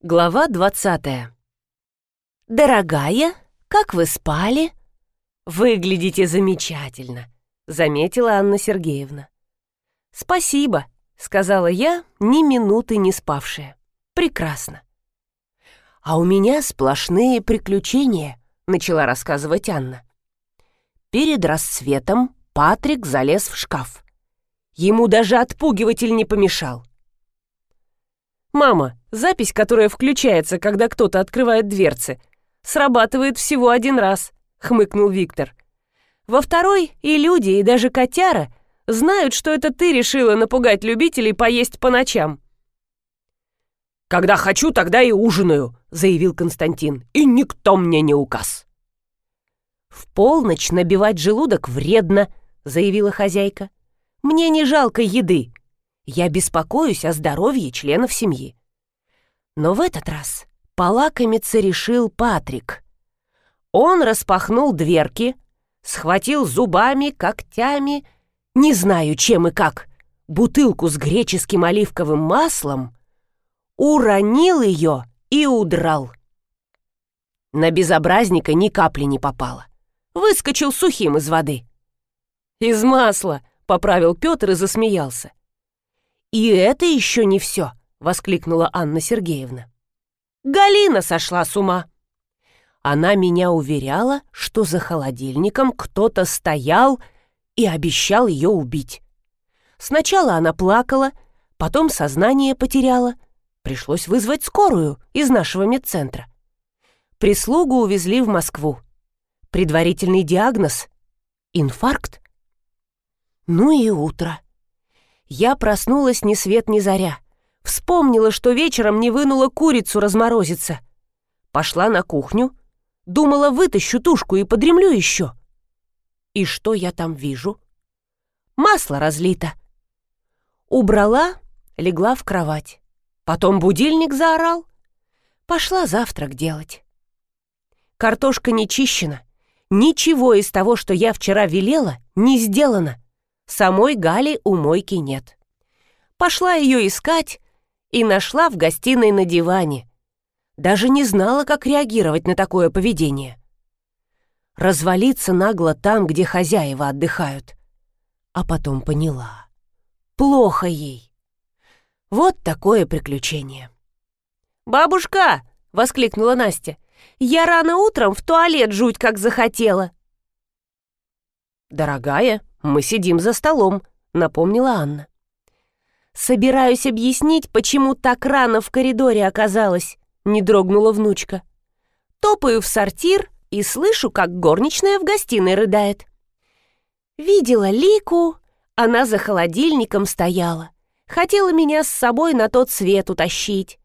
Глава двадцатая. «Дорогая, как вы спали?» «Выглядите замечательно», — заметила Анна Сергеевна. «Спасибо», — сказала я, ни минуты не спавшая. «Прекрасно». «А у меня сплошные приключения», — начала рассказывать Анна. Перед рассветом Патрик залез в шкаф. Ему даже отпугиватель не помешал. «Мама, запись, которая включается, когда кто-то открывает дверцы, срабатывает всего один раз», — хмыкнул Виктор. «Во второй и люди, и даже котяра знают, что это ты решила напугать любителей поесть по ночам». «Когда хочу, тогда и ужинаю», — заявил Константин. «И никто мне не указ». «В полночь набивать желудок вредно», — заявила хозяйка. «Мне не жалко еды. Я беспокоюсь о здоровье членов семьи. Но в этот раз полакомиться решил Патрик. Он распахнул дверки, схватил зубами, когтями, не знаю чем и как, бутылку с греческим оливковым маслом, уронил ее и удрал. На безобразника ни капли не попало. Выскочил сухим из воды. «Из масла!» — поправил Петр и засмеялся. «И это еще не все!» — воскликнула Анна Сергеевна. «Галина сошла с ума!» Она меня уверяла, что за холодильником кто-то стоял и обещал ее убить. Сначала она плакала, потом сознание потеряла. Пришлось вызвать скорую из нашего медцентра. Прислугу увезли в Москву. Предварительный диагноз — инфаркт. Ну и утро я проснулась ни свет ни заря. Вспомнила, что вечером не вынула курицу разморозиться. Пошла на кухню, думала, вытащу тушку и подремлю еще. И что я там вижу? Масло разлито. Убрала, легла в кровать. Потом будильник заорал. Пошла завтрак делать. Картошка не чищена. Ничего из того, что я вчера велела, не сделано. Самой Гали у мойки нет. Пошла ее искать и нашла в гостиной на диване. Даже не знала, как реагировать на такое поведение. Развалиться нагло там, где хозяева отдыхают. А потом поняла. Плохо ей. Вот такое приключение. «Бабушка!» — воскликнула Настя. «Я рано утром в туалет жуть как захотела». «Дорогая, мы сидим за столом», — напомнила Анна. «Собираюсь объяснить, почему так рано в коридоре оказалась», — не дрогнула внучка. «Топаю в сортир и слышу, как горничная в гостиной рыдает. Видела Лику, она за холодильником стояла. Хотела меня с собой на тот свет утащить.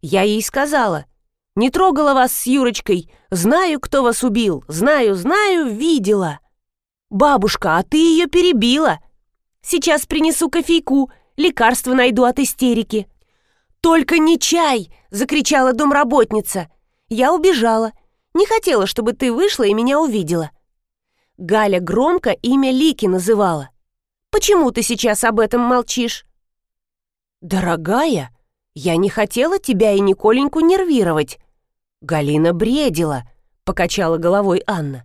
Я ей сказала, не трогала вас с Юрочкой, знаю, кто вас убил, знаю, знаю, видела. «Бабушка, а ты ее перебила! Сейчас принесу кофейку, лекарство найду от истерики». «Только не чай!» — закричала домработница. Я убежала. Не хотела, чтобы ты вышла и меня увидела. Галя громко имя Лики называла. «Почему ты сейчас об этом молчишь?» «Дорогая, я не хотела тебя и Николеньку нервировать». Галина бредила, покачала головой Анна.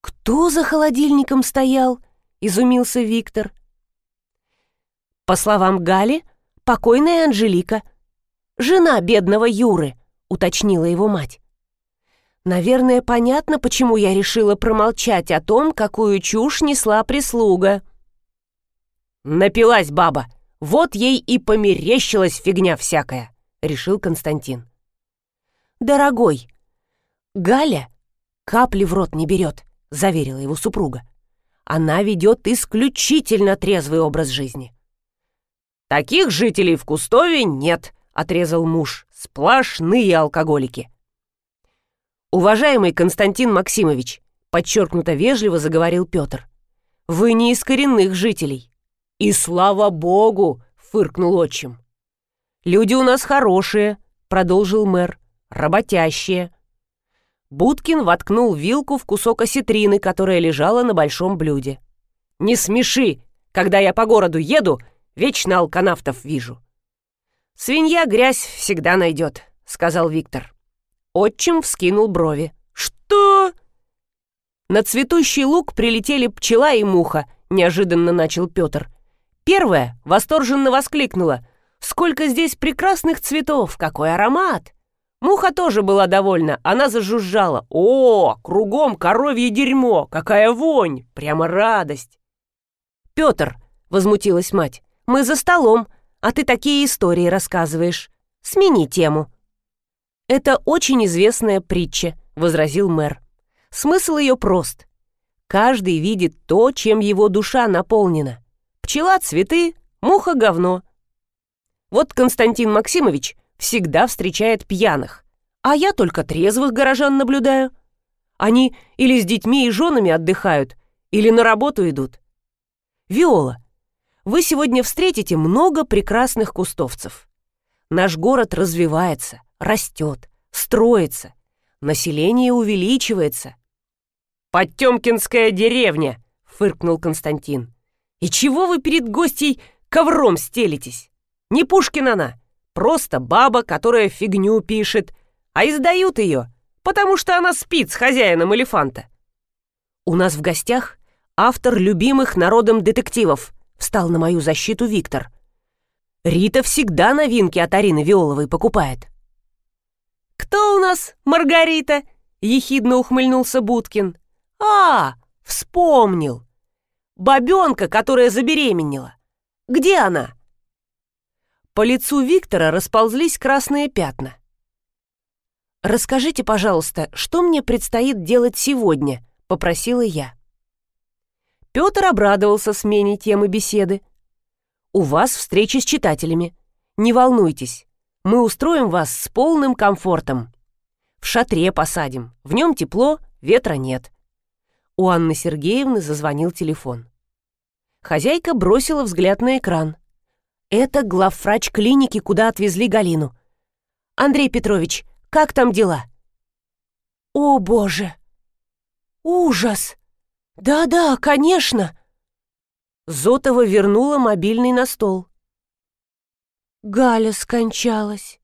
«Кто за холодильником стоял?» — изумился Виктор. По словам Гали, покойная Анжелика, жена бедного Юры, уточнила его мать. Наверное, понятно, почему я решила промолчать о том, какую чушь несла прислуга. «Напилась баба, вот ей и померещилась фигня всякая», — решил Константин. «Дорогой, Галя капли в рот не берет заверила его супруга. Она ведет исключительно трезвый образ жизни. «Таких жителей в Кустове нет», — отрезал муж. «Сплошные алкоголики». «Уважаемый Константин Максимович», — подчеркнуто вежливо заговорил Петр, «вы не из коренных жителей». «И слава богу!» — фыркнул отчим. «Люди у нас хорошие», — продолжил мэр, — «работящие, Будкин воткнул вилку в кусок осетрины, которая лежала на большом блюде. «Не смеши! Когда я по городу еду, вечно алканавтов вижу». «Свинья грязь всегда найдет», — сказал Виктор. Отчим вскинул брови. «Что?» На цветущий луг прилетели пчела и муха, неожиданно начал Петр. Первая восторженно воскликнула. «Сколько здесь прекрасных цветов! Какой аромат!» Муха тоже была довольна, она зажужжала. «О, кругом коровье дерьмо! Какая вонь! Прямо радость!» «Петр!» — возмутилась мать. «Мы за столом, а ты такие истории рассказываешь. Смени тему». «Это очень известная притча», — возразил мэр. «Смысл ее прост. Каждый видит то, чем его душа наполнена. Пчела — цветы, муха — говно. Вот Константин Максимович всегда встречает пьяных, а я только трезвых горожан наблюдаю. Они или с детьми и женами отдыхают, или на работу идут. Виола, вы сегодня встретите много прекрасных кустовцев. Наш город развивается, растет, строится, население увеличивается. «Потемкинская деревня!» — фыркнул Константин. «И чего вы перед гостей ковром стелитесь? Не Пушкин она, Просто баба, которая фигню пишет, а издают ее, потому что она спит с хозяином элефанта. У нас в гостях автор любимых народом детективов, встал на мою защиту Виктор. Рита всегда новинки от Арины Виоловой покупает. «Кто у нас Маргарита?» — ехидно ухмыльнулся Будкин. «А, вспомнил. Бабенка, которая забеременела. Где она?» По лицу Виктора расползлись красные пятна. «Расскажите, пожалуйста, что мне предстоит делать сегодня?» — попросила я. Петр обрадовался смене темы беседы. «У вас встреча с читателями. Не волнуйтесь, мы устроим вас с полным комфортом. В шатре посадим, в нем тепло, ветра нет». У Анны Сергеевны зазвонил телефон. Хозяйка бросила взгляд на экран. Это главврач клиники, куда отвезли Галину. Андрей Петрович, как там дела? О, боже! Ужас! Да-да, конечно! Зотова вернула мобильный на стол. Галя скончалась.